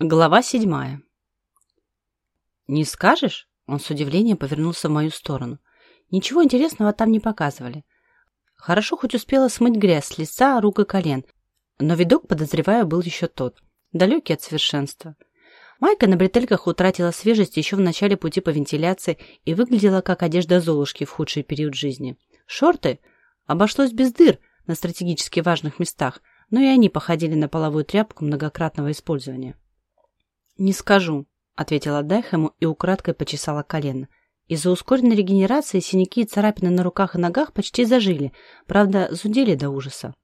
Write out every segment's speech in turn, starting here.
Глава седьмая. «Не скажешь?» Он с удивлением повернулся в мою сторону. Ничего интересного там не показывали. Хорошо хоть успела смыть грязь с лица, рук и колен, но видок, подозреваю, был еще тот, далекий от совершенства. Майка на бретельках утратила свежесть еще в начале пути по вентиляции и выглядела как одежда Золушки в худший период жизни. Шорты обошлось без дыр на стратегически важных местах, но и они походили на половую тряпку многократного использования. «Не скажу», — ответила Дайхему и украдкой почесала колено. Из-за ускоренной регенерации синяки и царапины на руках и ногах почти зажили, правда, зудели до ужаса.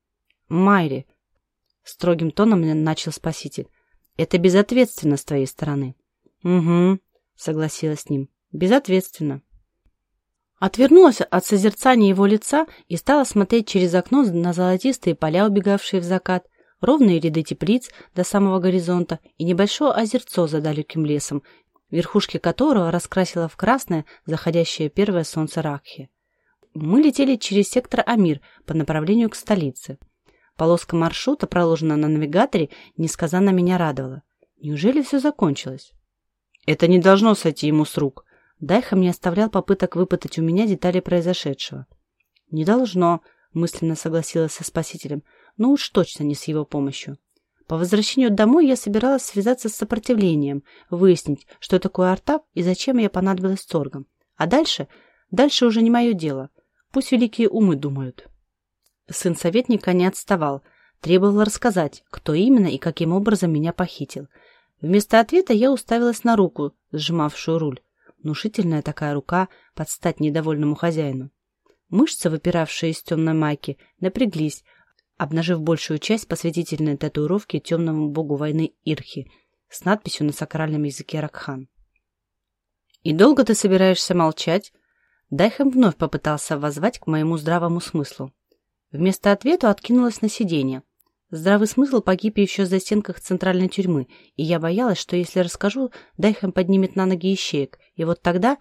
«Майри», — строгим тоном начал спаситель, — «это безответственно с твоей стороны». «Угу», — согласилась с ним, — «безответственно». Отвернулась от созерцания его лица и стала смотреть через окно на золотистые поля, убегавшие в закат, ровные ряды теплиц до самого горизонта и небольшое озерцо за далеким лесом, верхушки которого раскрасило в красное заходящее первое солнце Ракхи. Мы летели через сектор Амир по направлению к столице. Полоска маршрута, проложенная на навигаторе, несказанно меня радовала. Неужели все закончилось? Это не должно сойти ему с рук. Дайха не оставлял попыток выпытать у меня детали произошедшего. Не должно, мысленно согласилась со спасителем но уж точно не с его помощью. По возвращению домой я собиралась связаться с сопротивлением, выяснить, что такое артап и зачем я понадобилась торгам. А дальше? Дальше уже не мое дело. Пусть великие умы думают. Сын советника не отставал. Требовал рассказать, кто именно и каким образом меня похитил. Вместо ответа я уставилась на руку, сжимавшую руль. Внушительная такая рука под стать недовольному хозяину. Мышцы, выпиравшие из темной майки, напряглись, обнажив большую часть посвятительной татуировки темному богу войны Ирхи с надписью на сакральном языке Ракхан. «И долго ты собираешься молчать?» Дайхэм вновь попытался воззвать к моему здравому смыслу. Вместо ответа откинулась на сиденье. Здравый смысл погиб еще за стенках центральной тюрьмы, и я боялась, что если расскажу, Дайхэм поднимет на ноги ищеек, и вот тогда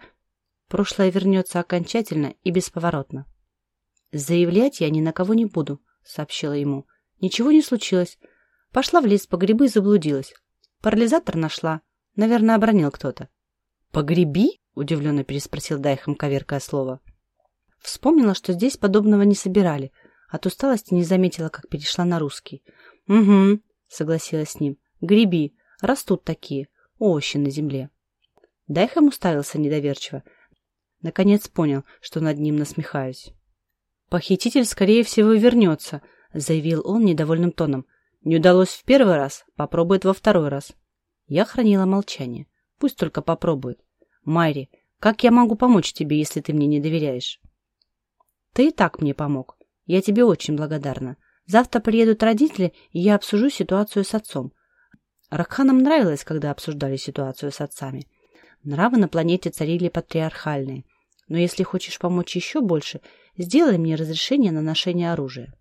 прошлое вернется окончательно и бесповоротно. Заявлять я ни на кого не буду, — сообщила ему. «Ничего не случилось. Пошла в лес по грибы и заблудилась. Парализатор нашла. Наверное, обронил кто-то». «Погреби?» — удивленно переспросил Дайхам, коверкая слово. Вспомнила, что здесь подобного не собирали. От усталости не заметила, как перешла на русский. «Угу», — согласилась с ним. «Греби. Растут такие. Овощи на земле». Дайхам уставился недоверчиво. Наконец понял, что над ним насмехаюсь. «Похититель, скорее всего, вернется», — заявил он недовольным тоном. «Не удалось в первый раз, попробует во второй раз». Я хранила молчание. Пусть только попробует. «Майри, как я могу помочь тебе, если ты мне не доверяешь?» «Ты и так мне помог. Я тебе очень благодарна. Завтра приедут родители, и я обсужу ситуацию с отцом. Ракханам нравилось, когда обсуждали ситуацию с отцами. Нравы на планете царили патриархальные. Но если хочешь помочь еще больше, Сделай мне разрешение на ношение оружия.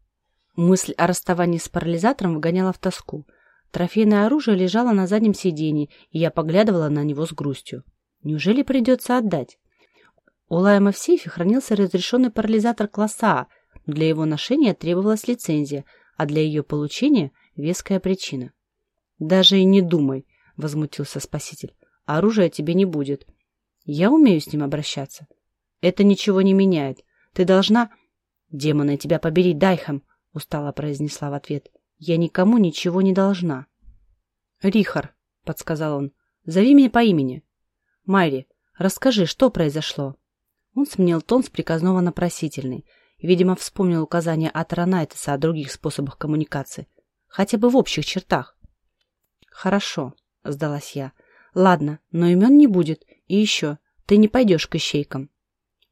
Мысль о расставании с парализатором выгоняла в тоску. Трофейное оружие лежало на заднем сиденье, и я поглядывала на него с грустью. Неужели придется отдать? У Лайма в сейфе хранился разрешенный парализатор класса А, но для его ношения требовалась лицензия, а для ее получения — веская причина. «Даже и не думай», — возмутился спаситель. «Оружия тебе не будет. Я умею с ним обращаться. Это ничего не меняет. Ты должна...» «Демоны, тебя побери, Дайхам!» — устало произнесла в ответ. «Я никому ничего не должна». «Рихар», — подсказал он, — «зови меня по имени». «Майри, расскажи, что произошло?» Он сменил тон с приказного на просительный. Видимо, вспомнил указания от Ранайтеса о других способах коммуникации. Хотя бы в общих чертах. «Хорошо», — сдалась я. «Ладно, но имен не будет. И еще, ты не пойдешь к ищейкам».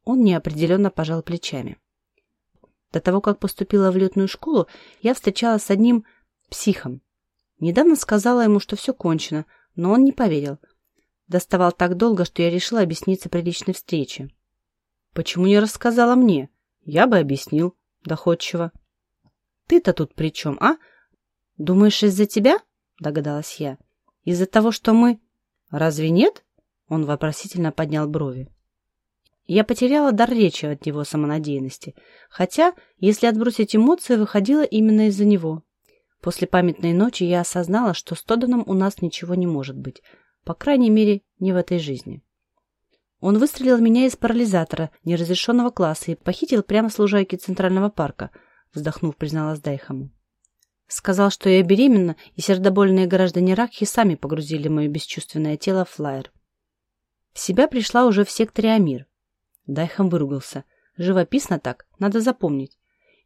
Он неопределенно пожал плечами. До того, как поступила в летную школу, я встречалась с одним психом. Недавно сказала ему, что все кончено, но он не поверил. Доставал так долго, что я решила объясниться при личной встрече. «Почему не рассказала мне? Я бы объяснил», — доходчиво. «Ты-то тут при чем, а? Думаешь, из-за тебя?» — догадалась я. «Из-за того, что мы...» «Разве нет?» — он вопросительно поднял брови. Я потеряла дар речи от его самонадеянности, хотя, если отбросить эмоции, выходила именно из-за него. После памятной ночи я осознала, что с Тоданом у нас ничего не может быть. По крайней мере, не в этой жизни. Он выстрелил меня из парализатора неразрешенного класса и похитил прямо с лужайки Центрального парка, вздохнув, призналась Дайхаму. Сказал, что я беременна, и сердобольные граждане Ракхи сами погрузили мое бесчувственное тело в флайер. В себя пришла уже в секторе Амир. Дайхам выругался. Живописно так, надо запомнить.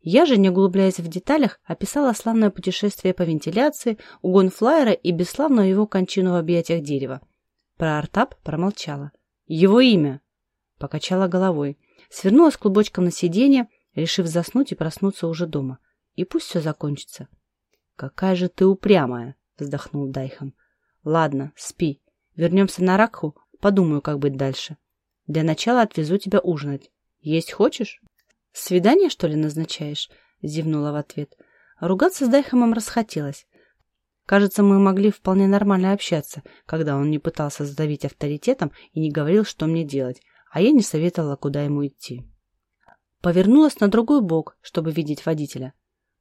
Я же, не углубляясь в деталях, описала славное путешествие по вентиляции, угон флайера и бесславную его кончину в объятиях дерева. Про Артап промолчала. Его имя. Покачала головой. Свернулась клубочком на сиденье, решив заснуть и проснуться уже дома. И пусть все закончится. «Какая же ты упрямая!» — вздохнул Дайхам. «Ладно, спи. Вернемся на Ракху, подумаю, как быть дальше. Для начала отвезу тебя ужинать. Есть хочешь?» «Свидание, что ли, назначаешь?» — зевнула в ответ. Ругаться с Дайхамом расхотелось. Кажется, мы могли вполне нормально общаться, когда он не пытался задавить авторитетом и не говорил, что мне делать, а я не советовала, куда ему идти. Повернулась на другой бок, чтобы видеть водителя.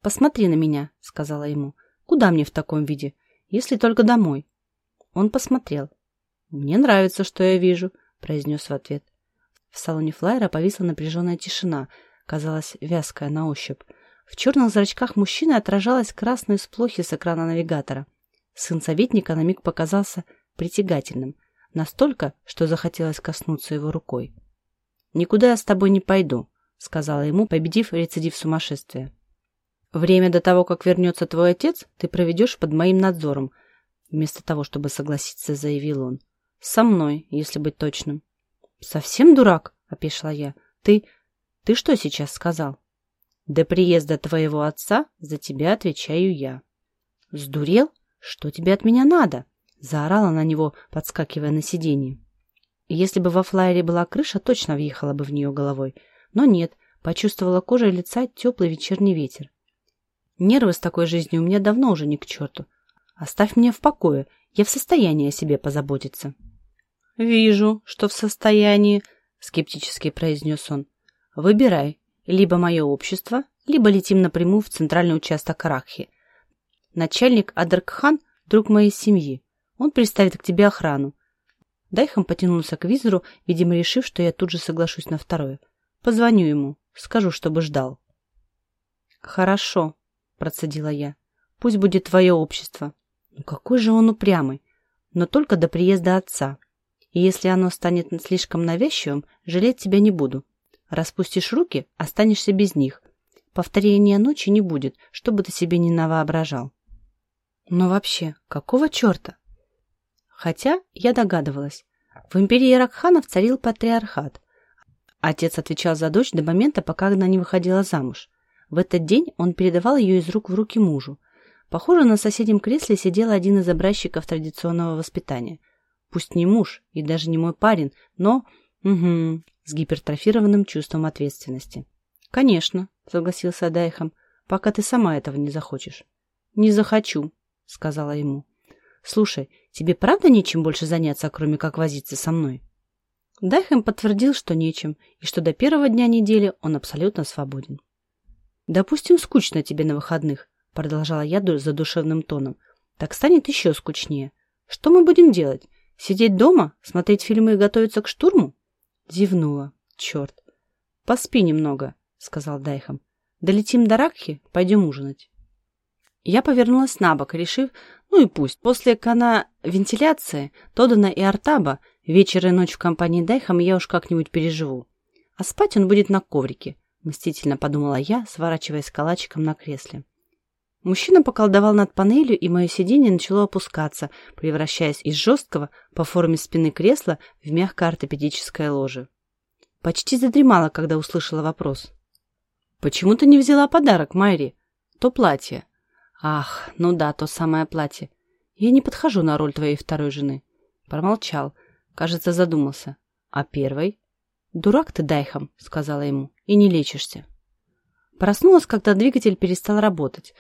«Посмотри на меня», — сказала ему. «Куда мне в таком виде? Если только домой». Он посмотрел. «Мне нравится, что я вижу», — произнес в ответ. В салоне флайера повисла напряженная тишина, казалась вязкая на ощупь. В черных зрачках мужчины отражалась красная сплохи с экрана навигатора. Сын советника на миг показался притягательным, настолько, что захотелось коснуться его рукой. «Никуда я с тобой не пойду», — сказала ему, победив рецидив сумасшествия. «Время до того, как вернется твой отец, ты проведешь под моим надзором», вместо того, чтобы согласиться, заявил он. «Со мной, если быть точным». «Совсем дурак?» — опешила я. «Ты... ты что сейчас сказал?» До приезда твоего отца за тебя отвечаю я. Сдурел? Что тебе от меня надо? Заорала на него, подскакивая на сиденье. Если бы во флайере была крыша, точно въехала бы в нее головой. Но нет, почувствовала кожей лица теплый вечерний ветер. Нервы с такой жизнью у меня давно уже не к черту. Оставь меня в покое, я в состоянии о себе позаботиться. — Вижу, что в состоянии, — скептически произнес он. — Выбирай, либо мое общество, либо летим напрямую в центральный участок Ракхи. Начальник Адаркхан – друг моей семьи. Он приставит к тебе охрану. Дайхам потянулся к визору, видимо, решив, что я тут же соглашусь на второе. Позвоню ему, скажу, чтобы ждал. «Хорошо», – процедила я. «Пусть будет твое общество». Ну какой же он упрямый. Но только до приезда отца. И если оно станет слишком навязчивым, жалеть тебя не буду. Распустишь руки, останешься без них. Повторения ночи не будет, что бы ты себе не навоображал. Но вообще, какого черта? Хотя я догадывалась. В империи Ракханов царил патриархат. Отец отвечал за дочь до момента, пока она не выходила замуж. В этот день он передавал ее из рук в руки мужу. Похоже, на соседнем кресле сидел один из образчиков традиционного воспитания. Пусть не муж и даже не мой парень, но... Угу, с гипертрофированным чувством ответственности. «Конечно», — согласился Дайхам, — «пока ты сама этого не захочешь». «Не захочу», — сказала ему. «Слушай, тебе правда нечем больше заняться, кроме как возиться со мной?» Дайхэм подтвердил, что нечем, и что до первого дня недели он абсолютно свободен. «Допустим, скучно тебе на выходных», — продолжала я задушевным тоном. «Так станет еще скучнее. Что мы будем делать? Сидеть дома, смотреть фильмы и готовиться к штурму?» Зевнула. Черт. «Поспи немного», — сказал Дайхам. «Долетим до Ракхи, пойдем ужинать». Я повернулась на бок, решив, ну и пусть, после кана вентиляции, Тодана и Артаба, вечер и ночь в компании Дайхам я уж как-нибудь переживу. А спать он будет на коврике, мстительно подумала я, сворачиваясь калачиком на кресле. Мужчина поколдовал над панелью, и мое сиденье начало опускаться, превращаясь из жесткого по форме спины кресла в мягкое ортопедическое ложе. Почти задремала, когда услышала вопрос. «Почему ты не взяла подарок, Майри? То платье». «Ах, ну да, то самое платье. Я не подхожу на роль твоей второй жены». Промолчал. Кажется, задумался. «А первой?» «Дурак ты, Дайхам», — сказала ему, — «и не лечишься». Проснулась, когда двигатель перестал работать.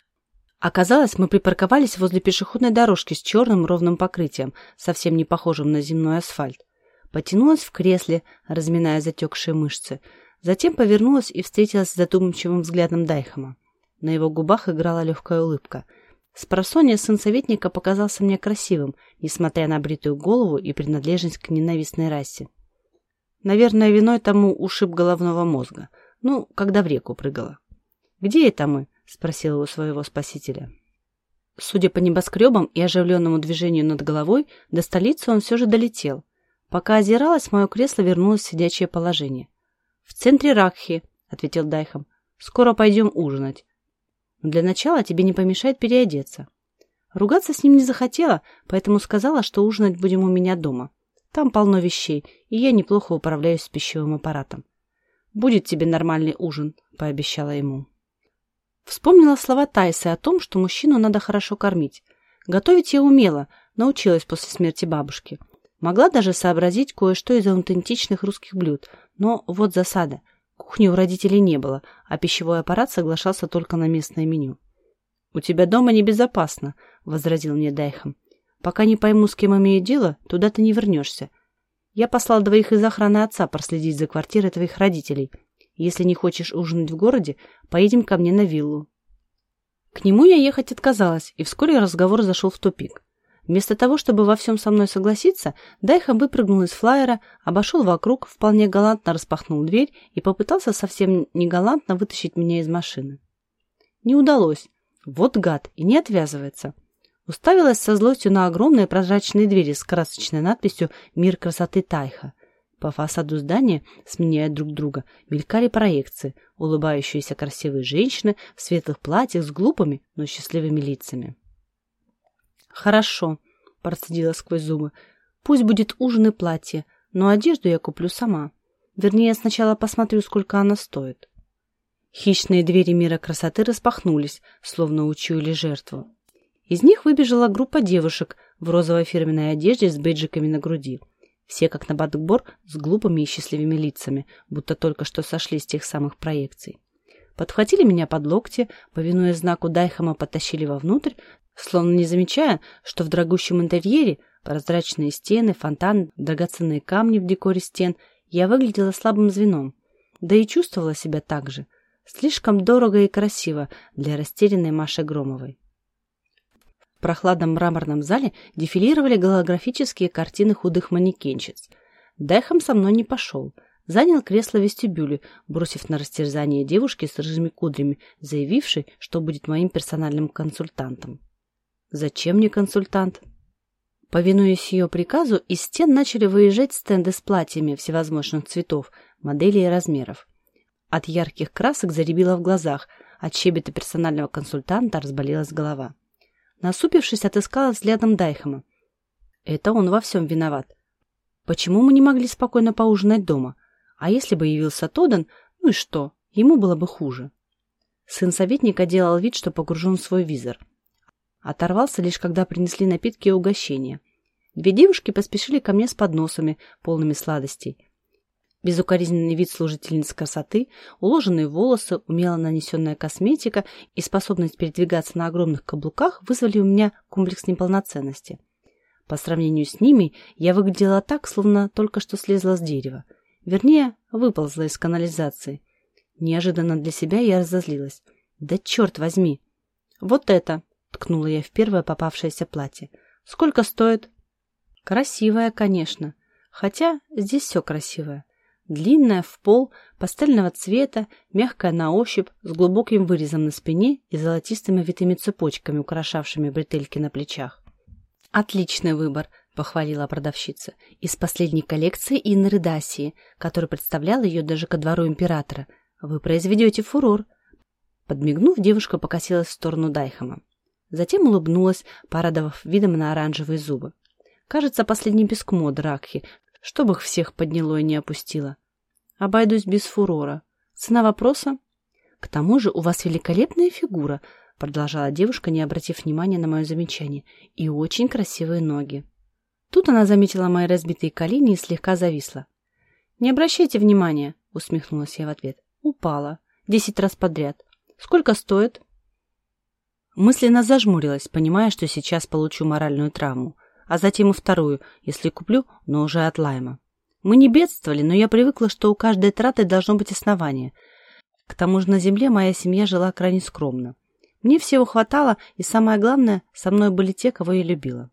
Оказалось, мы припарковались возле пешеходной дорожки с черным ровным покрытием, совсем не похожим на земной асфальт. Потянулась в кресле, разминая затекшие мышцы. Затем повернулась и встретилась с задумчивым взглядом Дайхама. На его губах играла легкая улыбка. Спросонья сын советника показался мне красивым, несмотря на бритую голову и принадлежность к ненавистной расе. Наверное, виной тому ушиб головного мозга. Ну, когда в реку прыгала. «Где это мы?» — спросила у своего спасителя. Судя по небоскребам и оживленному движению над головой, до столицы он все же долетел. Пока озиралась, мое кресло вернулось в сидячее положение. «В центре Ракхи», — ответил Дайхам. «Скоро пойдем ужинать. Но для начала тебе не помешает переодеться. Ругаться с ним не захотела, поэтому сказала, что ужинать будем у меня дома. Там полно вещей, и я неплохо управляюсь с пищевым аппаратом. «Будет тебе нормальный ужин», — пообещала ему. Вспомнила слова Тайсы о том, что мужчину надо хорошо кормить. Готовить я умела, научилась после смерти бабушки. Могла даже сообразить кое-что из аутентичных русских блюд, но вот засада — Кухни у родителей не было, а пищевой аппарат соглашался только на местное меню. «У тебя дома небезопасно», — возразил мне Дайхам. «Пока не пойму, с кем имею дело, туда ты не вернешься. Я послал двоих из охраны отца проследить за квартирой твоих родителей. Если не хочешь ужинать в городе, поедем ко мне на виллу». К нему я ехать отказалась, и вскоре разговор зашел в тупик. Вместо того, чтобы во всем со мной согласиться, Дайха выпрыгнул из флайера, обошел вокруг, вполне галантно распахнул дверь и попытался совсем не галантно вытащить меня из машины. Не удалось. Вот гад, и не отвязывается. Уставилась со злостью на огромные прозрачные двери с красочной надписью «Мир красоты Тайха». По фасаду здания, сменяя друг друга, мелькали проекции, улыбающиеся красивые женщины в светлых платьях с глупыми, но счастливыми лицами. «Хорошо», – процедила сквозь зубы. «Пусть будет ужин и платье, но одежду я куплю сама. Вернее, сначала посмотрю, сколько она стоит». Хищные двери мира красоты распахнулись, словно учуяли жертву. Из них выбежала группа девушек в розовой фирменной одежде с бейджиками на груди. Все как на подбор с глупыми и счастливыми лицами, будто только что сошли с тех самых проекций. Подхватили меня под локти, повинуя знаку Дайхама, потащили вовнутрь, словно не замечая, что в дорогущем интерьере прозрачные стены, фонтан, драгоценные камни в декоре стен я выглядела слабым звеном, да и чувствовала себя так же, слишком дорого и красиво для растерянной Маши Громовой. Прохладном мраморном зале дефилировали голографические картины худых манекенщиц. Дайхом со мной не пошел, занял кресло вестибюле, бросив на растерзание девушки с рыжими кудрями, заявившей, что будет моим персональным консультантом. Зачем мне консультант? Повинуясь ее приказу, из стен начали выезжать стенды с платьями всевозможных цветов, моделей и размеров. От ярких красок заребило в глазах, от щебета персонального консультанта разболелась голова. Насупившись, отыскала взглядом Дайхама. Это он во всем виноват. Почему мы не могли спокойно поужинать дома? А если бы явился Тодан, ну и что? Ему было бы хуже. Сын советника делал вид, что погружен в свой визор – Оторвался лишь, когда принесли напитки и угощения. Две девушки поспешили ко мне с подносами, полными сладостей. Безукоризненный вид служительниц красоты, уложенные волосы, умело нанесенная косметика и способность передвигаться на огромных каблуках вызвали у меня комплекс неполноценности. По сравнению с ними я выглядела так, словно только что слезла с дерева. Вернее, выползла из канализации. Неожиданно для себя я разозлилась. «Да черт возьми!» «Вот это!» Ткнула я в первое попавшееся платье. «Сколько стоит?» «Красивое, конечно. Хотя здесь все красивое. Длинная, в пол, пастельного цвета, мягкая на ощупь, с глубоким вырезом на спине и золотистыми витыми цепочками, украшавшими бретельки на плечах. «Отличный выбор», — похвалила продавщица. «Из последней коллекции Инны Рыдасии, которая представляла ее даже ко двору императора. Вы произведете фурор». Подмигнув, девушка покосилась в сторону Дайхама. Затем улыбнулась, порадовав видом на оранжевые зубы. Кажется, последний пескмо Дракхи, чтобы их всех подняло и не опустило. Обойдусь без фурора. Цена вопроса? К тому же у вас великолепная фигура, продолжала девушка, не обратив внимания на мое замечание, и очень красивые ноги. Тут она заметила мои разбитые колени и слегка зависла. «Не обращайте внимания», — усмехнулась я в ответ. «Упала. Десять раз подряд. Сколько стоит?» Мысленно зажмурилась, понимая, что сейчас получу моральную травму, а затем и вторую, если куплю, но уже от Лайма. Мы не бедствовали, но я привыкла, что у каждой траты должно быть основание. К тому же на земле моя семья жила крайне скромно. Мне всего хватало, и самое главное, со мной были те, кого я любила.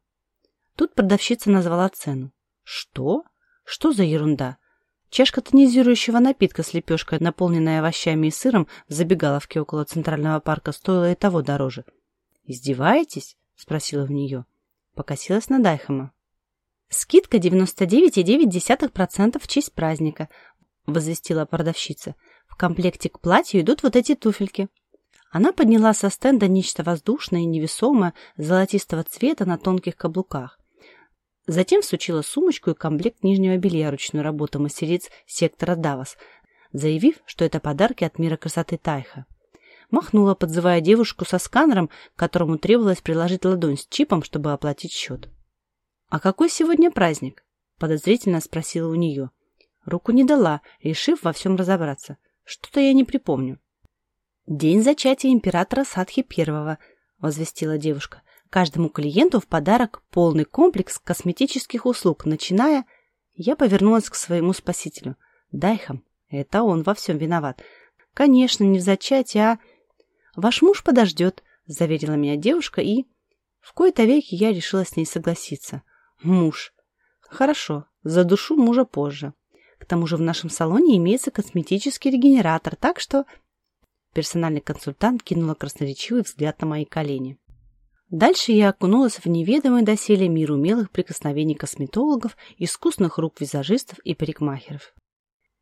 Тут продавщица назвала цену. Что? Что за ерунда? Чашка тонизирующего напитка с лепешкой, наполненная овощами и сыром, в забегаловке около Центрального парка стоила и того дороже. «Издеваетесь?» — спросила в нее. Покосилась на Дайхама. «Скидка 99,9% в честь праздника», — возвестила продавщица. «В комплекте к платью идут вот эти туфельки». Она подняла со стенда нечто воздушное и невесомое, золотистого цвета на тонких каблуках. Затем всучила сумочку и комплект нижнего белья ручной работы мастериц сектора Давос, заявив, что это подарки от мира красоты Тайха. Махнула, подзывая девушку со сканером, которому требовалось приложить ладонь с чипом, чтобы оплатить счет. «А какой сегодня праздник?» – подозрительно спросила у нее. Руку не дала, решив во всем разобраться. Что-то я не припомню. «День зачатия императора Садхи Первого», – возвестила девушка. Каждому клиенту в подарок полный комплекс косметических услуг, начиная... Я повернулась к своему спасителю. Дайхам, это он во всем виноват. Конечно, не в зачатии, а... Ваш муж подождет, заверила меня девушка, и... В кои-то веки я решила с ней согласиться. Муж. Хорошо, за душу мужа позже. К тому же в нашем салоне имеется косметический регенератор, так что... Персональный консультант кинула красноречивый взгляд на мои колени. Дальше я окунулась в неведомый доселе мир умелых прикосновений косметологов, искусных рук визажистов и парикмахеров.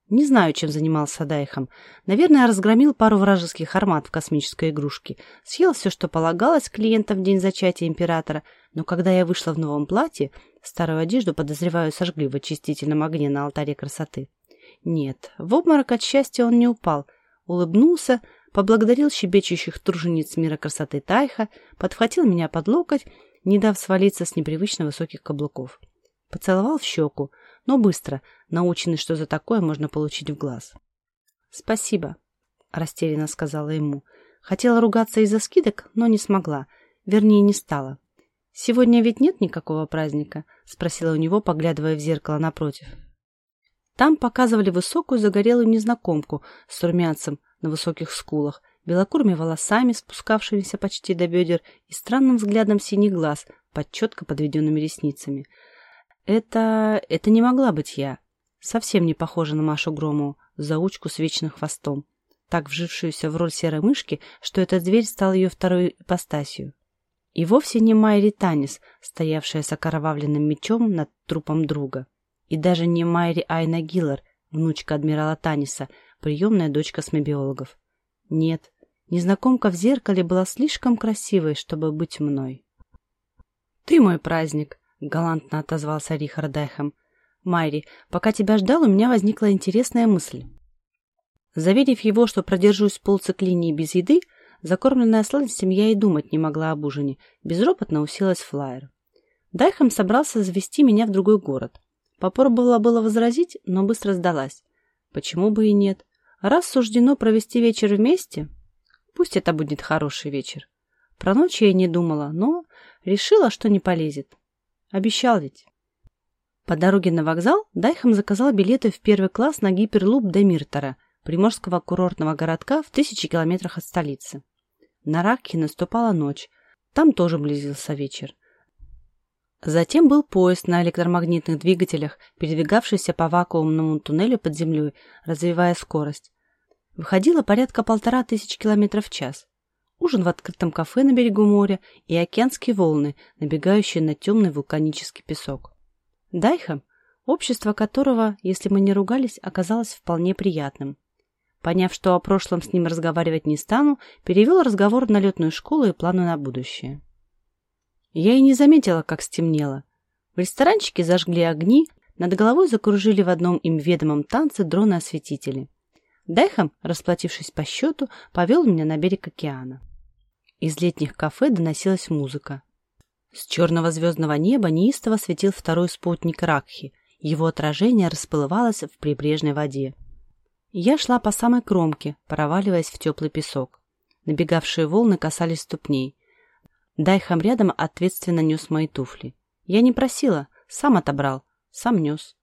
Не знаю, чем занимался Дайхом. Наверное, разгромил пару вражеских армат в космической игрушке, съел все, что полагалось клиентам в день зачатия императора, но когда я вышла в новом платье, старую одежду, подозреваю, сожгли в очистительном огне на алтаре красоты. Нет, в обморок от счастья он не упал, улыбнулся, поблагодарил щебечущих тружениц мира красоты Тайха, подхватил меня под локоть, не дав свалиться с непривычно высоких каблуков. Поцеловал в щеку, но быстро, наученный, что за такое можно получить в глаз. «Спасибо», — растерянно сказала ему. Хотела ругаться из-за скидок, но не смогла. Вернее, не стала. «Сегодня ведь нет никакого праздника?» — спросила у него, поглядывая в зеркало напротив. Там показывали высокую загорелую незнакомку с румянцем на высоких скулах, белокурыми волосами, спускавшимися почти до бедер, и странным взглядом синих глаз под четко подведенными ресницами. Это... это не могла быть я. Совсем не похожа на Машу Громову, заучку с вечным хвостом, так вжившуюся в роль серой мышки, что эта дверь стала ее второй ипостасью. И вовсе не Майри Танис, стоявшая с окровавленным мечом над трупом друга. И даже не Майри Айна Гиллар, внучка адмирала Таниса, приемная дочь космобиологов. Нет, незнакомка в зеркале была слишком красивой, чтобы быть мной. «Ты мой праздник», — галантно отозвался Рихард Эхом. «Майри, пока тебя ждал, у меня возникла интересная мысль». Заверив его, что продержусь полциклинии без еды, закормленная сладостями я и думать не могла об ужине, безропотно уселась флайер. Дайхам собрался завести меня в другой город. Попробовала было возразить, но быстро сдалась. Почему бы и нет? Раз суждено провести вечер вместе, пусть это будет хороший вечер. Про ночь я не думала, но решила, что не полезет. Обещал ведь. По дороге на вокзал Дайхам заказал билеты в первый класс на гиперлуп до Миртора, приморского курортного городка в тысяче километрах от столицы. На Ракхе наступала ночь, там тоже близился вечер. Затем был поезд на электромагнитных двигателях, передвигавшийся по вакуумному туннелю под землей, развивая скорость. Выходило порядка полтора тысяч километров в час. Ужин в открытом кафе на берегу моря и океанские волны, набегающие на темный вулканический песок. Дайха, общество которого, если мы не ругались, оказалось вполне приятным. Поняв, что о прошлом с ним разговаривать не стану, перевел разговор на летную школу и планы на будущее. Я и не заметила, как стемнело. В ресторанчике зажгли огни, над головой закружили в одном им ведомом танце дроны-осветители. Дайхам, расплатившись по счету, повел меня на берег океана. Из летних кафе доносилась музыка. С черного звездного неба неистово светил второй спутник Ракхи. Его отражение расплывалось в прибрежной воде. Я шла по самой кромке, проваливаясь в теплый песок. Набегавшие волны касались ступней. Дайхам рядом ответственно нес мои туфли. Я не просила, сам отобрал, сам нес.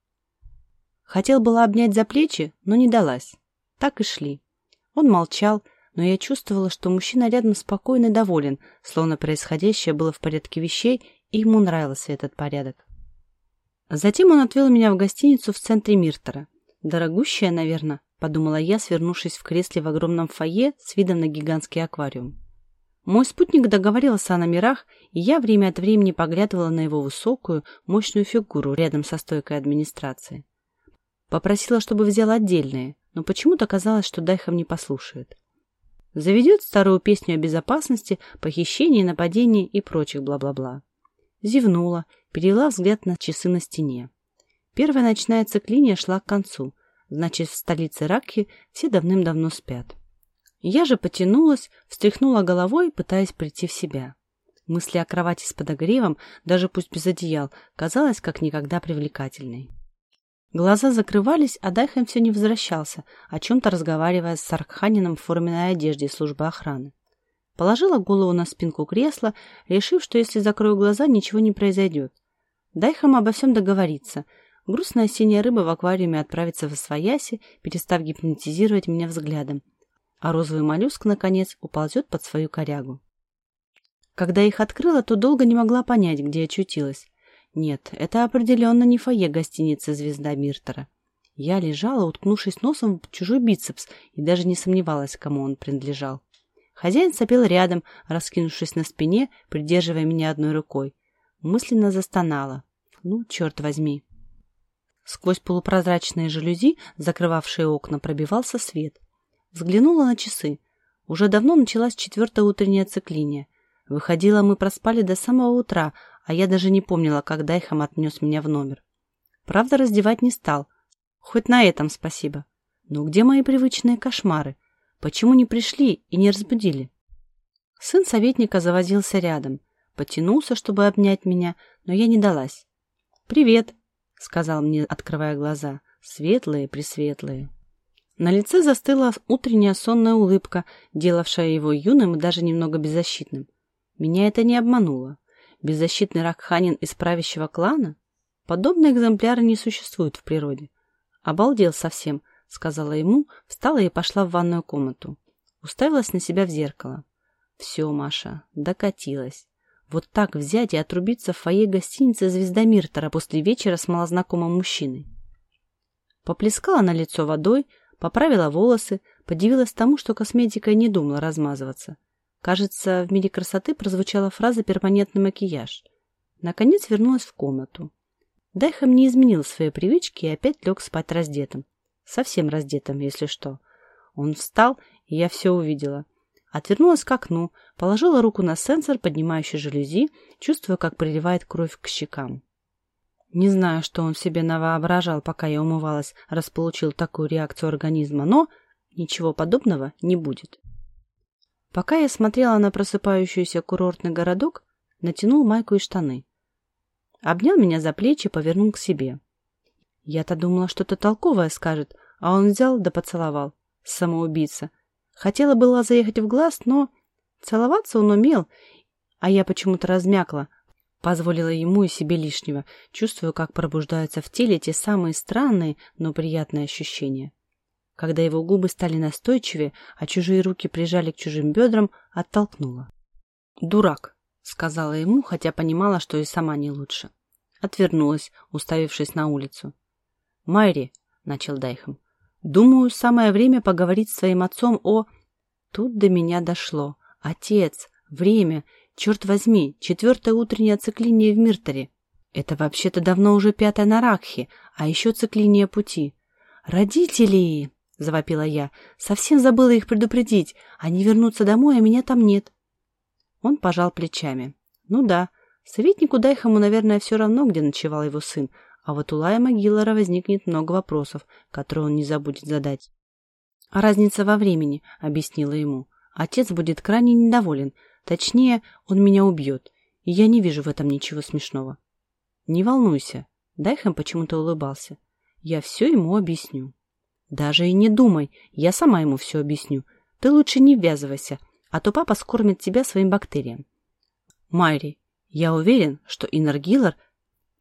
Хотел было обнять за плечи, но не далась. Так и шли. Он молчал, но я чувствовала, что мужчина рядом спокойно доволен, словно происходящее было в порядке вещей, и ему нравился этот порядок. Затем он отвел меня в гостиницу в центре Миртера. Дорогущая, наверное, подумала я, свернувшись в кресле в огромном фойе с видом на гигантский аквариум. Мой спутник договорился о номерах, и я время от времени поглядывала на его высокую, мощную фигуру рядом со стойкой администрации. Попросила, чтобы взял отдельные, но почему-то казалось, что Дайхом не послушает. Заведет старую песню о безопасности, похищении, нападении и прочих бла-бла-бла. Зевнула, перевела взгляд на часы на стене. Первая ночная циклиния шла к концу, значит, в столице Ракхи все давным-давно спят. Я же потянулась, встряхнула головой, пытаясь прийти в себя. Мысли о кровати с подогревом, даже пусть без одеял, казалось как никогда привлекательной. Глаза закрывались, а Дайхан все не возвращался, о чем-то разговаривая с Саркханином в форменной одежде службы охраны. Положила голову на спинку кресла, решив, что если закрою глаза, ничего не произойдет. Дайхам обо всем договориться. Грустная синяя рыба в аквариуме отправится в освояси, перестав гипнотизировать меня взглядом. А розовый моллюск, наконец, уползет под свою корягу. Когда их открыла, то долго не могла понять, где очутилась. Нет, это определенно не фойе гостиницы «Звезда Миртера». Я лежала, уткнувшись носом в чужой бицепс, и даже не сомневалась, кому он принадлежал. Хозяин сопел рядом, раскинувшись на спине, придерживая меня одной рукой. Мысленно застонала. Ну, черт возьми. Сквозь полупрозрачные жалюзи, закрывавшие окна, пробивался свет. Взглянула на часы. Уже давно началась четвертая утренняя циклиния. Выходила, мы проспали до самого утра, а я даже не помнила, как Дайхам отнес меня в номер. Правда, раздевать не стал. Хоть на этом спасибо. Но где мои привычные кошмары? Почему не пришли и не разбудили? Сын советника завозился рядом. Потянулся, чтобы обнять меня, но я не далась. «Привет», — сказал мне, открывая глаза. Светлые, пресветлые. На лице застыла утренняя сонная улыбка, делавшая его юным и даже немного беззащитным. Меня это не обмануло. Беззащитный ракханин из правящего клана? Подобные экземпляры не существуют в природе. Обалдел совсем, сказала ему, встала и пошла в ванную комнату. Уставилась на себя в зеркало. Все, Маша, докатилась. Вот так взять и отрубиться в фойе гостиницы «Звезда Миртера» после вечера с малознакомым мужчиной. Поплескала на лицо водой, поправила волосы, подивилась тому, что косметика не думала размазываться. Кажется, в мире красоты прозвучала фраза «перманентный макияж». Наконец вернулась в комнату. Дайхам не изменил свои привычки и опять лег спать раздетым. Совсем раздетым, если что. Он встал, и я все увидела. Отвернулась к окну, положила руку на сенсор, поднимающий жалюзи, чувствуя, как приливает кровь к щекам. Не знаю, что он себе навоображал, пока я умывалась, раз получил такую реакцию организма, но ничего подобного не будет. Пока я смотрела на просыпающийся курортный городок, натянул майку и штаны. Обнял меня за плечи, повернул к себе. Я-то думала, что-то толковое скажет, а он взял да поцеловал. Самоубийца. Хотела была заехать в глаз, но... Целоваться он умел, а я почему-то размякла, позволила ему и себе лишнего, чувствуя, как пробуждаются в теле те самые странные, но приятные ощущения. Когда его губы стали настойчивее, а чужие руки прижали к чужим бедрам, оттолкнула. «Дурак», — сказала ему, хотя понимала, что и сама не лучше. Отвернулась, уставившись на улицу. «Майри», — начал Дайхам, — «думаю, самое время поговорить с своим отцом о...» Тут до меня дошло. «Отец, время, черт возьми, четвертое утреннее циклиние в Мирторе. Это вообще-то давно уже пятое на Ракхе, а еще циклиние пути. Родители!» — завопила я. «Совсем забыла их предупредить. Они вернутся домой, а меня там нет». Он пожал плечами. «Ну да, советнику Дайхаму, наверное, все равно, где ночевал его сын, а вот у Лая Могилара возникнет много вопросов, которые он не забудет задать». «А разница во времени», — объяснила ему. «Отец будет крайне недоволен. Точнее, он меня убьет, и я не вижу в этом ничего смешного». «Не волнуйся», — Дайхам почему-то улыбался. «Я все ему объясню». «Даже и не думай, я сама ему все объясню. Ты лучше не ввязывайся, а то папа скормит тебя своим бактериям». «Майри, я уверен, что Иннер Гиллар...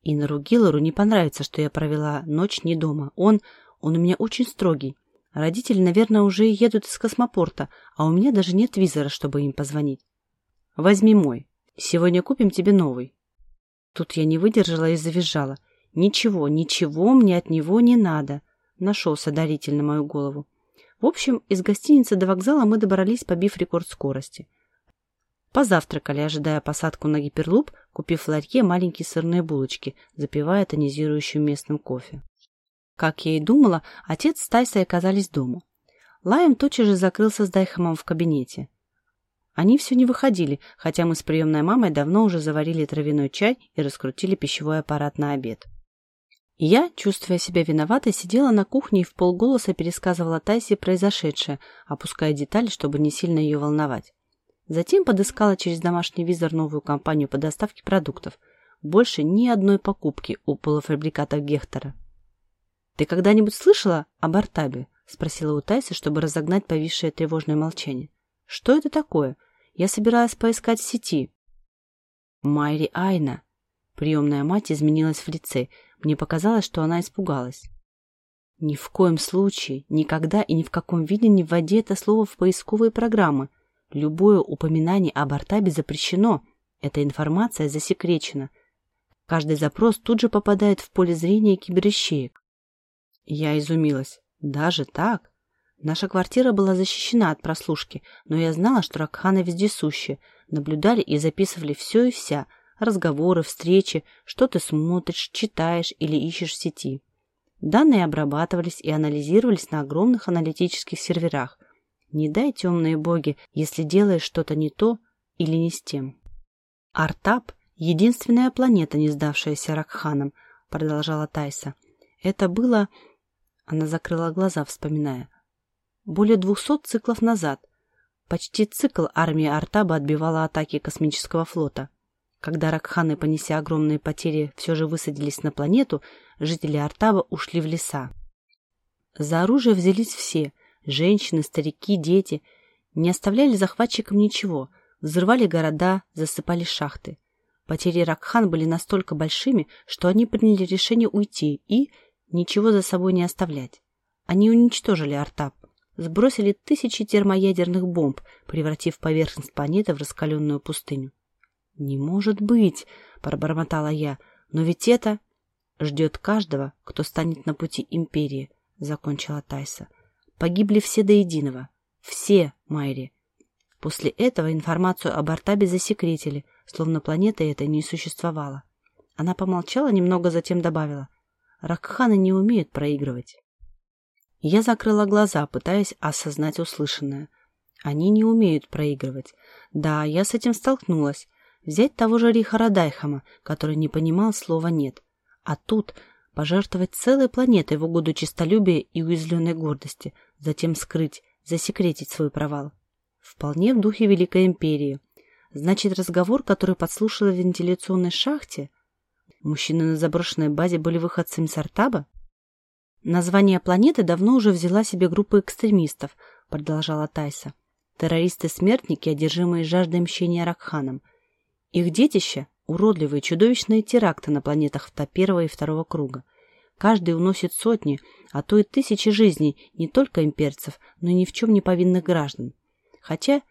Иннеру Гиллару не понравится, что я провела ночь не дома. Он... он у меня очень строгий. Родители, наверное, уже едут из космопорта, а у меня даже нет визора, чтобы им позвонить. Возьми мой. Сегодня купим тебе новый. Тут я не выдержала и завизжала. Ничего, ничего мне от него не надо. Нашелся даритель мою голову. В общем, из гостиницы до вокзала мы добрались, побив рекорд скорости. Позавтракали, ожидая посадку на гиперлуп, купив в ларьке маленькие сырные булочки, запивая тонизирующим местным кофе. Как я и думала, отец с Тайсой оказались дома. Лайм тотчас же закрылся с Дайхамом в кабинете. Они все не выходили, хотя мы с приемной мамой давно уже заварили травяной чай и раскрутили пищевой аппарат на обед. Я, чувствуя себя виноватой, сидела на кухне и в полголоса пересказывала Тайсе произошедшее, опуская детали, чтобы не сильно ее волновать. Затем подыскала через домашний визор новую компанию по доставке продуктов. Больше ни одной покупки у полуфабрикатов Гектора. «Ты когда-нибудь слышала об Артабе?» — спросила у Тайсы, чтобы разогнать повисшее тревожное молчание. «Что это такое? Я собиралась поискать в сети». «Майри Айна». Приемная мать изменилась в лице. Мне показалось, что она испугалась. «Ни в коем случае, никогда и ни в каком виде не вводи это слово в поисковые программы. Любое упоминание об Артабе запрещено. Эта информация засекречена. Каждый запрос тут же попадает в поле зрения киберищеек. Я изумилась. Даже так? Наша квартира была защищена от прослушки, но я знала, что Ракханы вездесущие, наблюдали и записывали все и вся, разговоры, встречи, что ты смотришь, читаешь или ищешь в сети. Данные обрабатывались и анализировались на огромных аналитических серверах. Не дай темные боги, если делаешь что-то не то или не с тем. Артап — единственная планета, не сдавшаяся Ракханам, продолжала Тайса. Это было она закрыла глаза, вспоминая. Более двухсот циклов назад. Почти цикл армии Артаба отбивала атаки космического флота. Когда Ракханы, понеся огромные потери, все же высадились на планету, жители Артаба ушли в леса. За оружие взялись все – женщины, старики, дети. Не оставляли захватчикам ничего, взрывали города, засыпали шахты. Потери Ракхан были настолько большими, что они приняли решение уйти и, ничего за собой не оставлять. Они уничтожили Артап, сбросили тысячи термоядерных бомб, превратив поверхность планеты в раскаленную пустыню. «Не может быть!» — пробормотала я. «Но ведь это...» «Ждет каждого, кто станет на пути Империи», — закончила Тайса. «Погибли все до единого. Все, Майри». После этого информацию об Артабе засекретили, словно планета эта не существовала. Она помолчала, немного затем добавила. Ракханы не умеют проигрывать. Я закрыла глаза, пытаясь осознать услышанное. Они не умеют проигрывать. Да, я с этим столкнулась. Взять того же Рихара Дайхама, который не понимал слова «нет». А тут пожертвовать целой планетой в угоду честолюбия и уязвленной гордости, затем скрыть, засекретить свой провал. Вполне в духе Великой Империи. Значит, разговор, который подслушала в вентиляционной шахте, Мужчины на заброшенной базе были выходцами Сартаба? Название планеты давно уже взяла себе группа экстремистов, продолжала Тайса. Террористы-смертники, одержимые жаждой мщения Ракханам. Их детище – уродливые, чудовищные теракты на планетах первого и второго круга. Каждый уносит сотни, а то и тысячи жизней не только имперцев, но и ни в чем не повинных граждан. Хотя,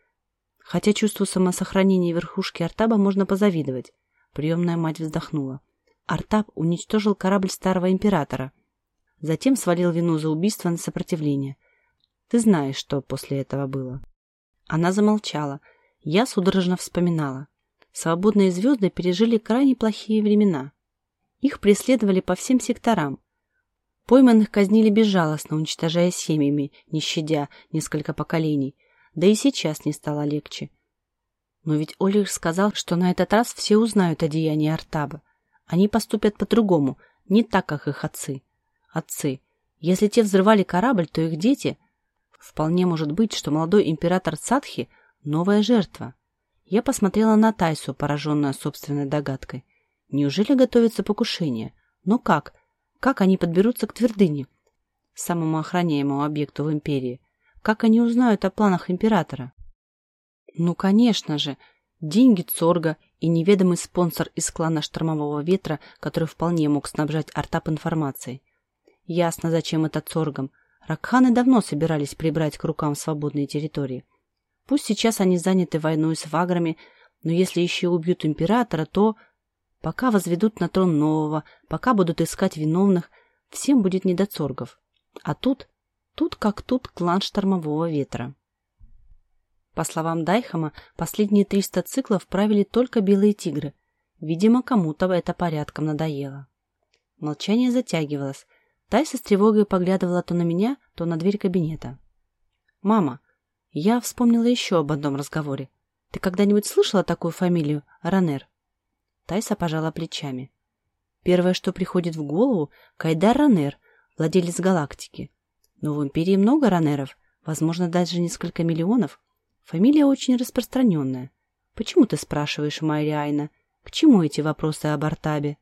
хотя чувству самосохранения верхушки Артаба можно позавидовать. Приемная мать вздохнула. Артап уничтожил корабль старого императора. Затем свалил вину за убийство на сопротивление. Ты знаешь, что после этого было. Она замолчала. Я судорожно вспоминала. Свободные звезды пережили крайне плохие времена. Их преследовали по всем секторам. Пойманных казнили безжалостно, уничтожая семьями, не щадя несколько поколений. Да и сейчас не стало легче. Но ведь Олег сказал, что на этот раз все узнают о деянии Артаба. Они поступят по-другому, не так, как их отцы. Отцы. Если те взрывали корабль, то их дети... Вполне может быть, что молодой император Садхи — новая жертва. Я посмотрела на Тайсу, пораженная собственной догадкой. Неужели готовится покушение? Но как? Как они подберутся к твердыне? Самому охраняемому объекту в империи. Как они узнают о планах императора? Ну, конечно же, деньги Цорга и неведомый спонсор из клана Штормового Ветра, который вполне мог снабжать Артап информацией. Ясно, зачем это Цоргам. Ракханы давно собирались прибрать к рукам свободные территории. Пусть сейчас они заняты войной с ваграми, но если еще убьют императора, то... Пока возведут на трон нового, пока будут искать виновных, всем будет не до цоргов. А тут, тут как тут клан штормового ветра. По словам Дайхама, последние 300 циклов правили только белые тигры. Видимо, кому-то это порядком надоело. Молчание затягивалось. Тайса с тревогой поглядывала то на меня, то на дверь кабинета. «Мама, я вспомнила еще об одном разговоре. Ты когда-нибудь слышала такую фамилию Ранер?» Тайса пожала плечами. Первое, что приходит в голову – Кайдар Ранер, владелец галактики. Но в Империи много Ранеров, возможно, даже несколько миллионов. Фамилия очень распространенная. Почему ты спрашиваешь, Айна? К чему эти вопросы об Артабе?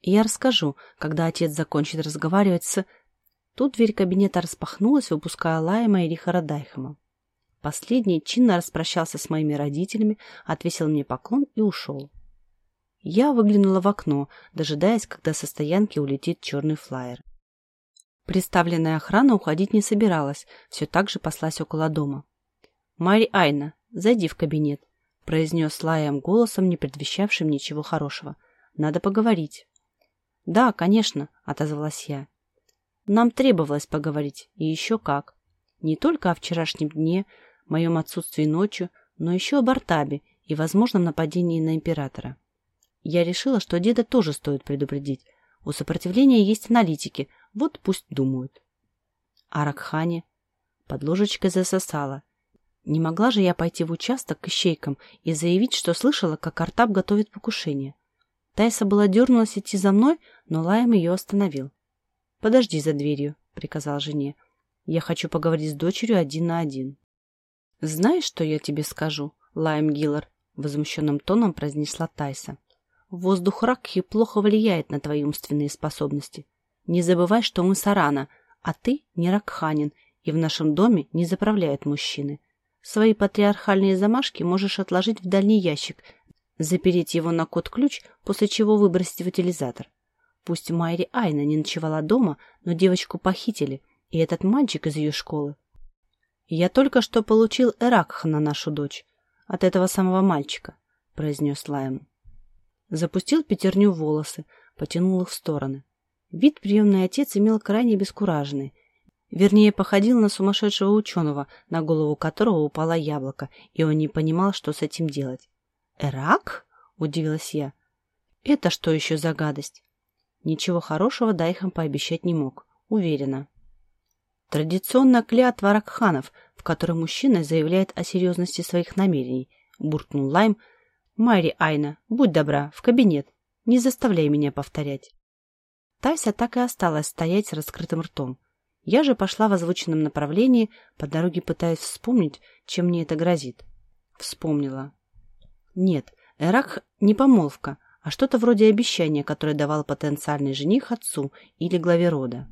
Я расскажу, когда отец закончит разговаривать с... Тут дверь кабинета распахнулась, выпуская Лайма и Рихара Дайхама. Последний чинно распрощался с моими родителями, отвесил мне поклон и ушел. Я выглянула в окно, дожидаясь, когда со стоянки улетит черный флайер. Представленная охрана уходить не собиралась, все так же паслась около дома. «Майри Айна, зайди в кабинет», — произнес лаем голосом, не предвещавшим ничего хорошего. «Надо поговорить». «Да, конечно», — отозвалась я. «Нам требовалось поговорить, и еще как. Не только о вчерашнем дне, моем отсутствии ночью, но еще об Артабе и возможном нападении на императора. Я решила, что деда тоже стоит предупредить. У сопротивления есть аналитики, вот пусть думают». А Ракхане под ложечкой засосала. Не могла же я пойти в участок к ищейкам и заявить, что слышала, как Артаб готовит покушение. Тайса была дернулась идти за мной, но Лаем ее остановил. «Подожди за дверью», — приказал жене. «Я хочу поговорить с дочерью один на один». «Знаешь, что я тебе скажу, Лайм Гиллар?» — возмущенным тоном произнесла Тайса. «Воздух Ракхи плохо влияет на твои умственные способности. Не забывай, что мы Сарана, а ты не Ракханин, и в нашем доме не заправляют мужчины. Свои патриархальные замашки можешь отложить в дальний ящик, запереть его на код-ключ, после чего выбросить в утилизатор. Пусть Майри Айна не ночевала дома, но девочку похитили, и этот мальчик из ее школы. «Я только что получил Эракх на нашу дочь. От этого самого мальчика», — произнес Лайм. Запустил пятерню в волосы, потянул их в стороны. Вид приемный отец имел крайне бескуражный, Вернее, походил на сумасшедшего ученого, на голову которого упало яблоко, и он не понимал, что с этим делать. «Эрак?» — удивилась я. «Это что еще за гадость?» Ничего хорошего Дайхам пообещать не мог, уверена. Традиционная клятва Ракханов, в которой мужчина заявляет о серьезности своих намерений, буркнул Лайм. «Майри Айна, будь добра, в кабинет. Не заставляй меня повторять». Тайся так и осталась стоять с раскрытым ртом. Я же пошла в озвученном направлении, по дороге пытаясь вспомнить, чем мне это грозит. Вспомнила. Нет, Эрак не помолвка, а что-то вроде обещания, которое давал потенциальный жених отцу или главе рода.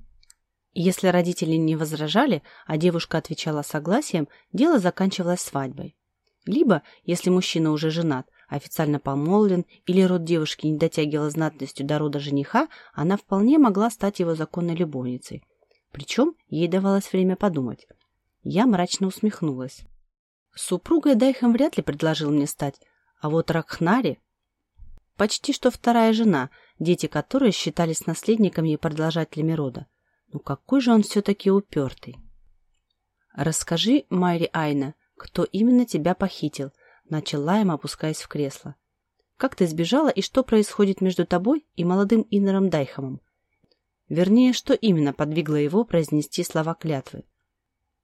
если родители не возражали, а девушка отвечала согласием, дело заканчивалось свадьбой. Либо, если мужчина уже женат, официально помолвлен или род девушки не дотягивал знатностью до рода жениха, она вполне могла стать его законной любовницей – причем ей давалось время подумать. Я мрачно усмехнулась. Супругой Дайхам вряд ли предложил мне стать, а вот Ракхнари — почти что вторая жена, дети которой считались наследниками и продолжателями рода. Ну какой же он все-таки упертый. «Расскажи, Майри Айна, кто именно тебя похитил?» — начал Лайм, опускаясь в кресло. «Как ты сбежала и что происходит между тобой и молодым Иннером Дайхамом? Вернее, что именно подвигло его произнести слова клятвы.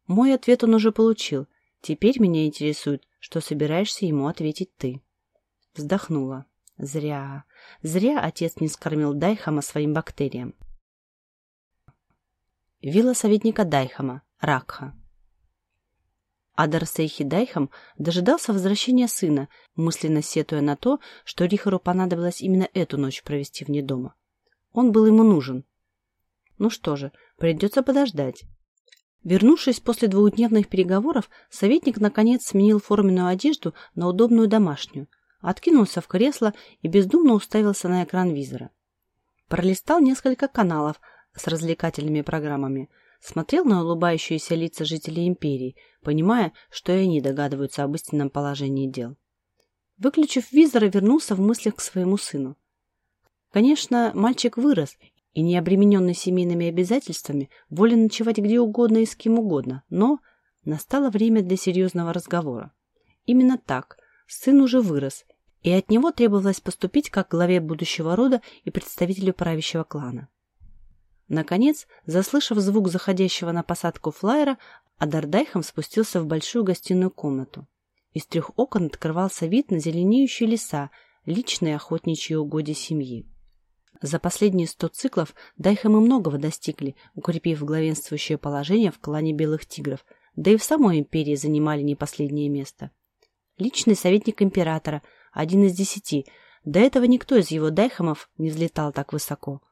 Мой ответ он уже получил. Теперь меня интересует, что собираешься ему ответить ты. Вздохнула. Зря. Зря отец не скормил Дайхама своим бактериям. Вилла советника Дайхама, Ракха. Адар Сейхи Дайхам дожидался возвращения сына, мысленно сетуя на то, что Рихару понадобилось именно эту ночь провести вне дома. Он был ему нужен, ну что же, придется подождать. Вернувшись после двухдневных переговоров, советник наконец сменил форменную одежду на удобную домашнюю, откинулся в кресло и бездумно уставился на экран визора. Пролистал несколько каналов с развлекательными программами, смотрел на улыбающиеся лица жителей империи, понимая, что и они догадываются об истинном положении дел. Выключив визор, вернулся в мыслях к своему сыну. Конечно, мальчик вырос и, не обремененный семейными обязательствами, волен ночевать где угодно и с кем угодно, но настало время для серьезного разговора. Именно так, сын уже вырос, и от него требовалось поступить как главе будущего рода и представителю правящего клана. Наконец, заслышав звук заходящего на посадку флайера, Адардайхам спустился в большую гостиную комнату. Из трех окон открывался вид на зеленеющие леса, личные охотничьи угодья семьи. За последние сто циклов Дайхамы многого достигли, укрепив главенствующее положение в клане Белых Тигров, да и в самой империи занимали не последнее место. Личный советник императора, один из десяти, до этого никто из его Дайхамов не взлетал так высоко.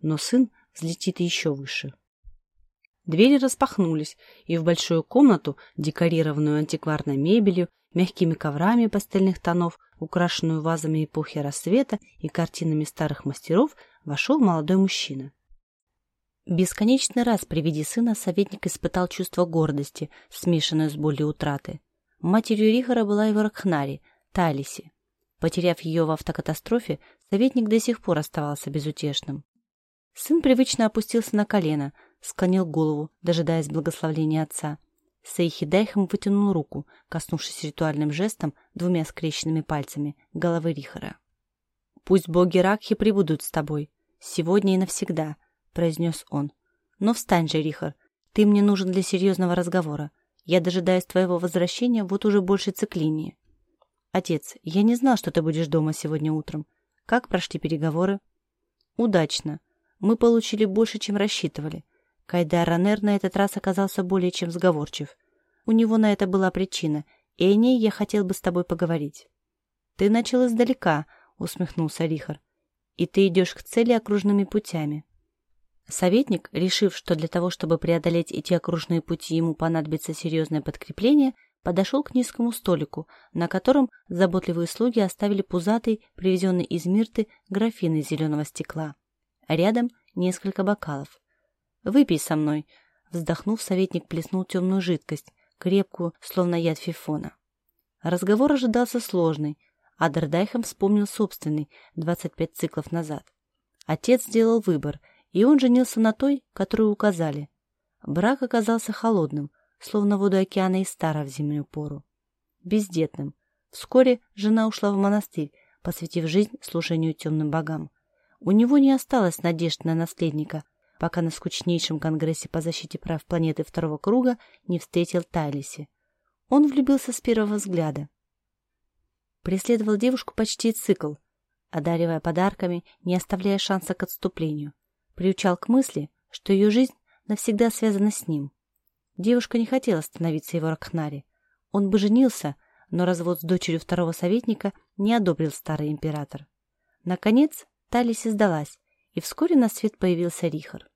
Но сын взлетит еще выше. Двери распахнулись, и в большую комнату, декорированную антикварной мебелью, мягкими коврами пастельных тонов, украшенную вазами эпохи рассвета и картинами старых мастеров, вошел молодой мужчина. Бесконечный раз при виде сына советник испытал чувство гордости, смешанное с болью утраты. Матерью Рихара была его Ракхнари, Талиси. Потеряв ее в автокатастрофе, советник до сих пор оставался безутешным. Сын привычно опустился на колено, склонил голову, дожидаясь благословления отца. Сейхи Дайхам вытянул руку, коснувшись ритуальным жестом двумя скрещенными пальцами головы Рихара. «Пусть боги Ракхи прибудут с тобой, сегодня и навсегда», — произнес он. «Но встань же, Рихар, ты мне нужен для серьезного разговора. Я дожидаюсь твоего возвращения вот уже больше циклинии». «Отец, я не знал, что ты будешь дома сегодня утром. Как прошли переговоры?» «Удачно. Мы получили больше, чем рассчитывали. Кайдар Ранер на этот раз оказался более чем сговорчив. У него на это была причина, и о ней я хотел бы с тобой поговорить. «Ты начал издалека», — усмехнулся Рихар. «И ты идешь к цели окружными путями». Советник, решив, что для того, чтобы преодолеть эти окружные пути ему понадобится серьезное подкрепление, подошел к низкому столику, на котором заботливые слуги оставили пузатый, привезенный из Мирты, графин из зеленого стекла. Рядом несколько бокалов. «Выпей со мной», — вздохнув, советник плеснул темную жидкость, крепкую, словно яд фифона. Разговор ожидался сложный, а Дардайхам вспомнил собственный, 25 циклов назад. Отец сделал выбор, и он женился на той, которую указали. Брак оказался холодным, словно воду океана из стара в зимнюю пору. Бездетным. Вскоре жена ушла в монастырь, посвятив жизнь служению темным богам. У него не осталось надежд на наследника, пока на скучнейшем конгрессе по защите прав планеты второго круга не встретил Тайлиси. Он влюбился с первого взгляда. Преследовал девушку почти цикл, одаривая подарками, не оставляя шанса к отступлению. Приучал к мысли, что ее жизнь навсегда связана с ним. Девушка не хотела становиться его Ракхнари. Он бы женился, но развод с дочерью второго советника не одобрил старый император. Наконец, Талиси сдалась, и вскоре на свет появился Рихар.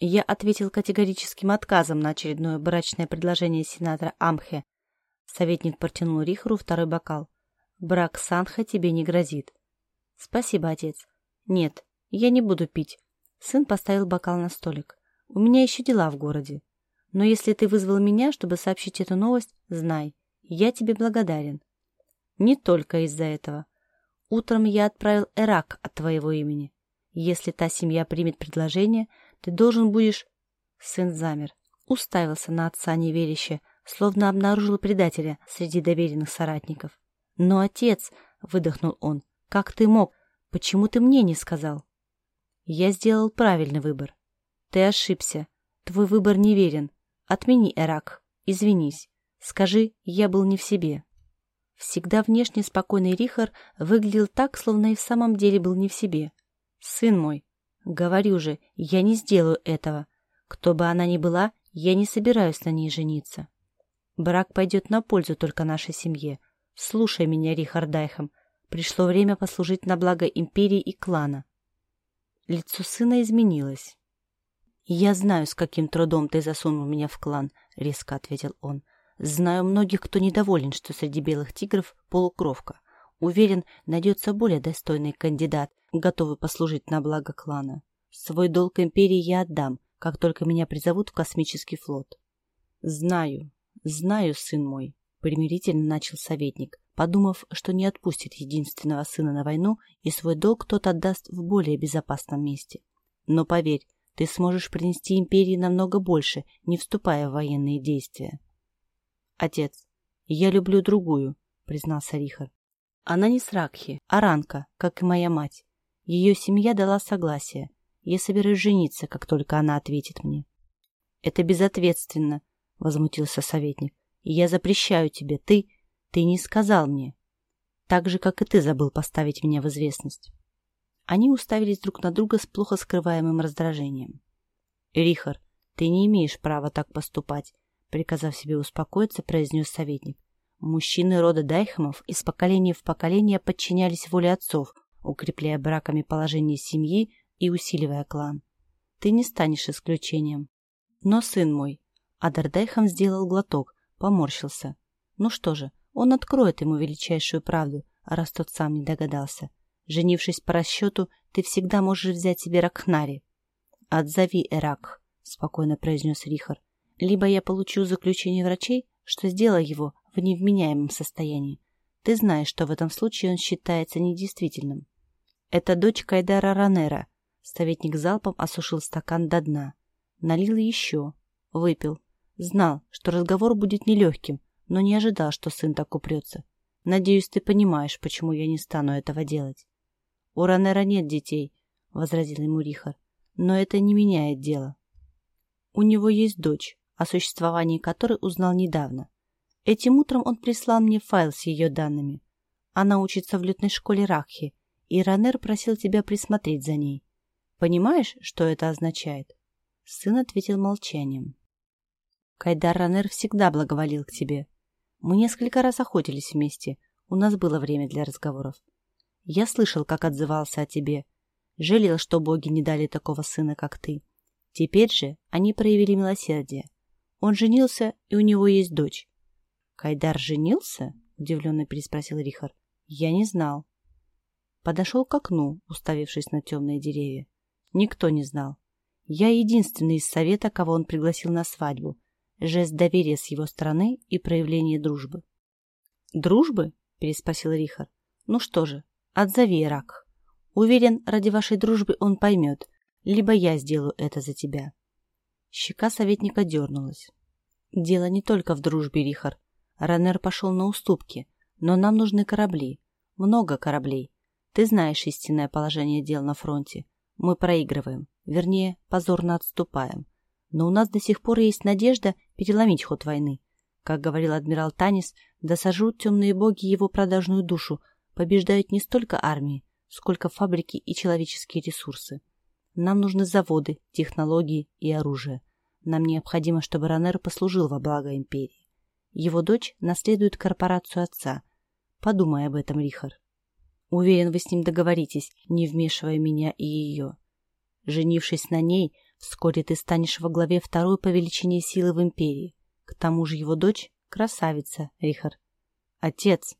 Я ответил категорическим отказом на очередное брачное предложение сенатора Амхе. Советник протянул Рихару второй бокал. «Брак Санха тебе не грозит». «Спасибо, отец». «Нет, я не буду пить». Сын поставил бокал на столик. «У меня еще дела в городе. Но если ты вызвал меня, чтобы сообщить эту новость, знай, я тебе благодарен». «Не только из-за этого. Утром я отправил Эрак от твоего имени. Если та семья примет предложение, ты должен будешь...» Сын замер, уставился на отца неверяще, словно обнаружил предателя среди доверенных соратников. «Но, отец!» — выдохнул он. «Как ты мог? Почему ты мне не сказал?» «Я сделал правильный выбор. Ты ошибся. Твой выбор неверен. Отмени Эрак. Извинись. Скажи, я был не в себе». Всегда внешне спокойный Рихар выглядел так, словно и в самом деле был не в себе. «Сын мой, говорю же, я не сделаю этого. Кто бы она ни была, я не собираюсь на ней жениться. Брак пойдет на пользу только нашей семье. Слушай меня, Рихард Дайхам. Пришло время послужить на благо империи и клана». Лицо сына изменилось. «Я знаю, с каким трудом ты засунул меня в клан», — резко ответил он. «Знаю многих, кто недоволен, что среди белых тигров полукровка. Уверен, найдется более достойный кандидат, готовый послужить на благо клана. Свой долг империи я отдам, как только меня призовут в космический флот. Знаю, знаю, сын мой, примирительно начал советник, подумав, что не отпустит единственного сына на войну и свой долг тот отдаст в более безопасном месте. Но поверь, ты сможешь принести империи намного больше, не вступая в военные действия. Отец, я люблю другую, признался Рихард. Она не Сракхи, а Ранка, как и моя мать. Ее семья дала согласие. Я собираюсь жениться, как только она ответит мне. Это безответственно, возмутился советник. Я запрещаю тебе, ты... Ты не сказал мне. Так же, как и ты забыл поставить меня в известность. Они уставились друг на друга с плохо скрываемым раздражением. «Рихар, ты не имеешь права так поступать», приказав себе успокоиться, произнес советник. Мужчины рода Дайхамов из поколения в поколение подчинялись воле отцов, укрепляя браками положение семьи и усиливая клан. Ты не станешь исключением. Но, сын мой, Адар Дайхам сделал глоток, поморщился. Ну что же, он откроет ему величайшую правду, раз тот сам не догадался. Женившись по расчету, ты всегда можешь взять себе Ракхнари. «Отзови Эрак», — спокойно произнес Рихар. «Либо я получу заключение врачей, что сделал его в невменяемом состоянии. Ты знаешь, что в этом случае он считается недействительным». «Это дочь Кайдара Ранера». Советник залпом осушил стакан до дна. Налил еще. Выпил. Знал, что разговор будет нелегким, но не ожидал, что сын так упрется. Надеюсь, ты понимаешь, почему я не стану этого делать. — У Ранера нет детей, — возразил ему Рихар. — Но это не меняет дело. У него есть дочь, о существовании которой узнал недавно. Этим утром он прислал мне файл с ее данными. Она учится в летной школе Ракхи, и Ранер просил тебя присмотреть за ней. Понимаешь, что это означает? Сын ответил молчанием. Кайдар Ранер всегда благоволил к тебе. Мы несколько раз охотились вместе. У нас было время для разговоров. Я слышал, как отзывался о тебе. Жалел, что боги не дали такого сына, как ты. Теперь же они проявили милосердие. Он женился, и у него есть дочь. Кайдар женился? Удивленно переспросил Рихар. Я не знал. Подошел к окну, уставившись на темные деревья. Никто не знал. Я единственный из совета, кого он пригласил на свадьбу. Жест доверия с его стороны и проявление дружбы. «Дружбы?» – переспросил Рихар. «Ну что же, Отзови Ирак. Уверен, ради вашей дружбы он поймет. Либо я сделаю это за тебя. Щека советника дернулась. Дело не только в дружбе, Рихар. Ранер пошел на уступки. Но нам нужны корабли. Много кораблей. Ты знаешь истинное положение дел на фронте. Мы проигрываем. Вернее, позорно отступаем. Но у нас до сих пор есть надежда переломить ход войны. Как говорил адмирал Танис, да сожрут темные боги его продажную душу, побеждают не столько армии, сколько фабрики и человеческие ресурсы. Нам нужны заводы, технологии и оружие. Нам необходимо, чтобы Ранер послужил во благо империи. Его дочь наследует корпорацию отца. Подумай об этом, Рихар. Уверен, вы с ним договоритесь, не вмешивая меня и ее. Женившись на ней, вскоре ты станешь во главе второй по величине силы в империи. К тому же его дочь — красавица, Рихар. Отец,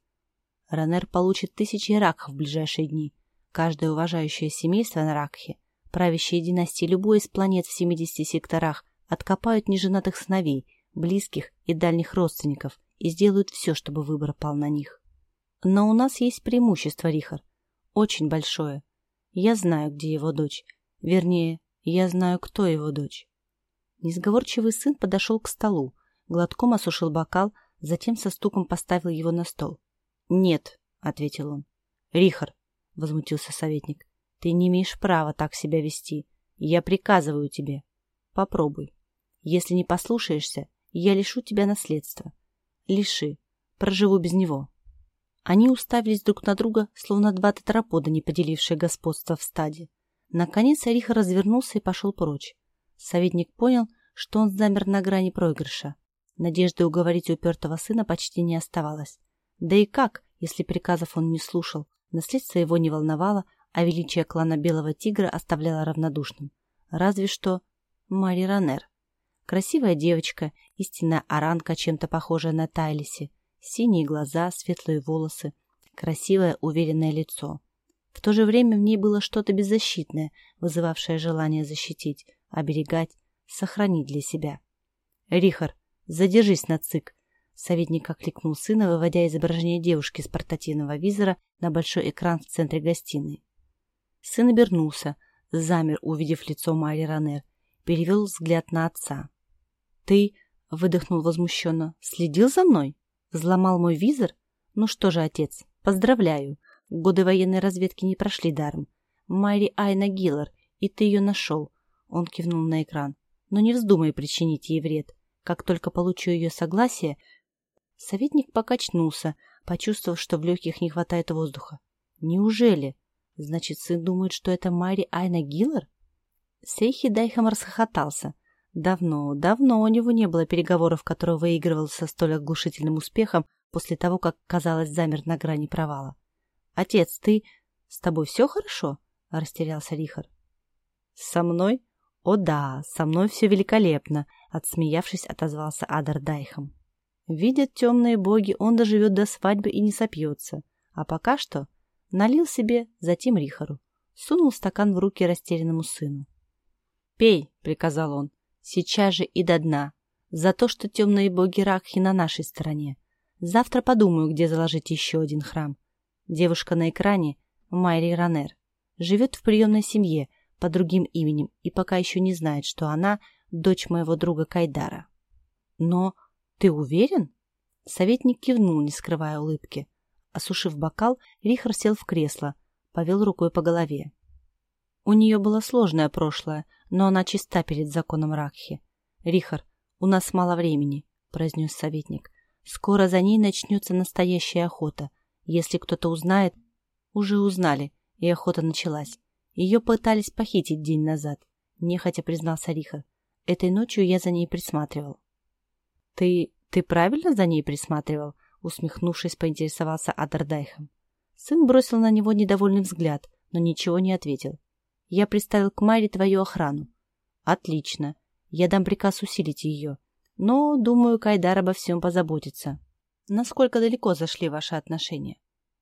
Ранер получит тысячи ракхов в ближайшие дни. Каждое уважающее семейство на Ракхе, правящие династии любой из планет в 70 секторах, откопают неженатых сыновей, близких и дальних родственников и сделают все, чтобы выбор пал на них. Но у нас есть преимущество, Рихар. Очень большое. Я знаю, где его дочь. Вернее, я знаю, кто его дочь. Несговорчивый сын подошел к столу, глотком осушил бокал, затем со стуком поставил его на стол. «Нет», — ответил он. «Рихар», — возмутился советник, — «ты не имеешь права так себя вести. Я приказываю тебе. Попробуй. Если не послушаешься, я лишу тебя наследства. Лиши. Проживу без него». Они уставились друг на друга, словно два тетрапода, не поделившие господство в стаде. Наконец Рихар развернулся и пошел прочь. Советник понял, что он замер на грани проигрыша. Надежды уговорить упертого сына почти не оставалось. Да и как, если приказов он не слушал? Наследство его не волновало, а величие клана Белого Тигра оставляло равнодушным. Разве что Мари Ранер. Красивая девочка, истинная оранка, чем-то похожая на Тайлиси. Синие глаза, светлые волосы, красивое уверенное лицо. В то же время в ней было что-то беззащитное, вызывавшее желание защитить, оберегать, сохранить для себя. «Рихар, задержись на ЦИК!» Советник окликнул сына, выводя изображение девушки с портативного визора на большой экран в центре гостиной. Сын обернулся, замер, увидев лицо Майи Ранер, перевел взгляд на отца. «Ты...» — выдохнул возмущенно. «Следил за мной? Взломал мой визор? Ну что же, отец, поздравляю. Годы военной разведки не прошли даром. Майри Айна Гиллар, и ты ее нашел. Он кивнул на экран. Но не вздумай причинить ей вред. Как только получу ее согласие... Советник покачнулся, почувствовав, что в легких не хватает воздуха. Неужели? Значит, сын думает, что это Майри Айна Гиллар? Сейхи Дайхам расхохотался. Давно, давно у него не было переговоров, которые выигрывал со столь оглушительным успехом после того, как, казалось, замер на грани провала. «Отец, ты... С тобой все хорошо?» — растерялся Рихар. «Со мной? О да, со мной все великолепно!» — отсмеявшись, отозвался Адар Дайхам. «Видят темные боги, он доживет до свадьбы и не сопьется. А пока что налил себе, затем Рихару. Сунул стакан в руки растерянному сыну. «Пей!» — приказал он. Сейчас же и до дна. За то, что темные боги Ракхи на нашей стороне. Завтра подумаю, где заложить еще один храм. Девушка на экране — Майри Ранер. Живет в приемной семье под другим именем и пока еще не знает, что она — дочь моего друга Кайдара. Но ты уверен? Советник кивнул, не скрывая улыбки. Осушив бокал, Рихар сел в кресло, повел рукой по голове. У нее было сложное прошлое, но она чиста перед законом Ракхи. «Рихар, у нас мало времени», — произнес советник. «Скоро за ней начнется настоящая охота. Если кто-то узнает...» «Уже узнали, и охота началась. Ее пытались похитить день назад», — нехотя признался Рихар. «Этой ночью я за ней присматривал». «Ты... ты правильно за ней присматривал?» Усмехнувшись, поинтересовался Адердайхом. Сын бросил на него недовольный взгляд, но ничего не ответил. Я приставил к Майре твою охрану. Отлично. Я дам приказ усилить ее. Но, думаю, Кайдар обо всем позаботится. Насколько далеко зашли ваши отношения?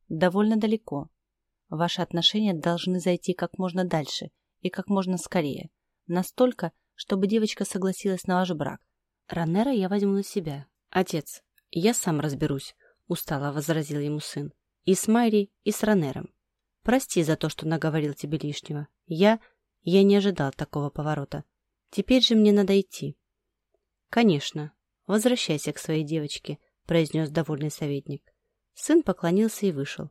Довольно далеко. Ваши отношения должны зайти как можно дальше и как можно скорее. Настолько, чтобы девочка согласилась на ваш брак. Ранера я возьму на себя. Отец, я сам разберусь, устало возразил ему сын. И с Майри, и с Ранером. Прости за то, что наговорил тебе лишнего. Я... я не ожидал такого поворота. Теперь же мне надо идти. Конечно. Возвращайся к своей девочке, произнес довольный советник. Сын поклонился и вышел.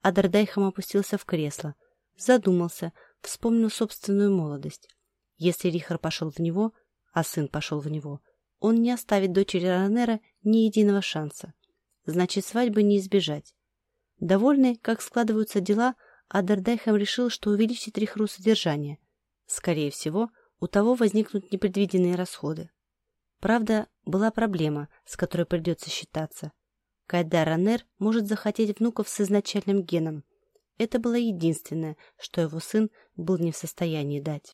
Адар Дайхам опустился в кресло, задумался, вспомнил собственную молодость. Если Рихар пошел в него, а сын пошел в него, он не оставит дочери Ранера ни единого шанса. Значит, свадьбы не избежать. Довольный, как складываются дела, Адар Дайхам решил, что увеличит Рихару содержание. Скорее всего, у того возникнут непредвиденные расходы. Правда, была проблема, с которой придется считаться. Кайдар Ранер может захотеть внуков с изначальным геном. Это было единственное, что его сын был не в состоянии дать.